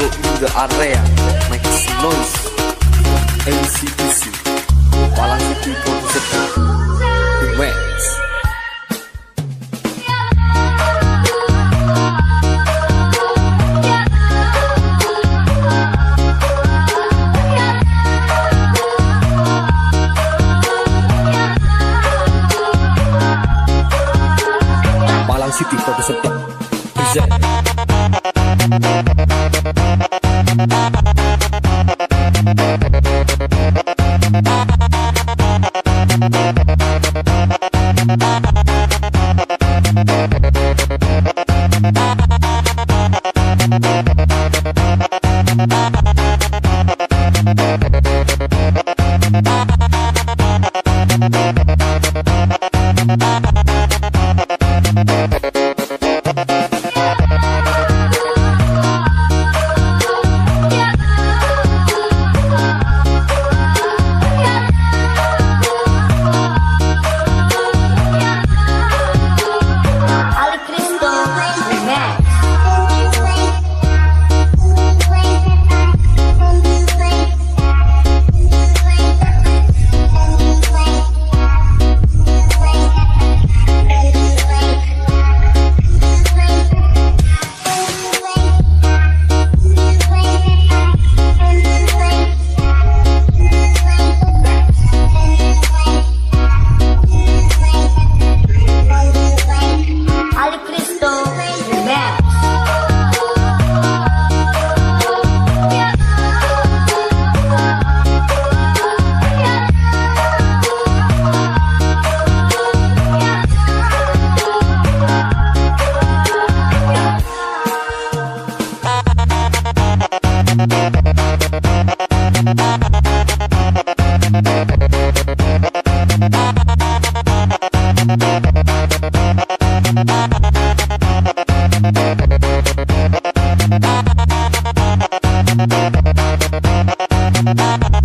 area make some noise. MCTC Palang City Remix. Palang City Producer Present Thank Música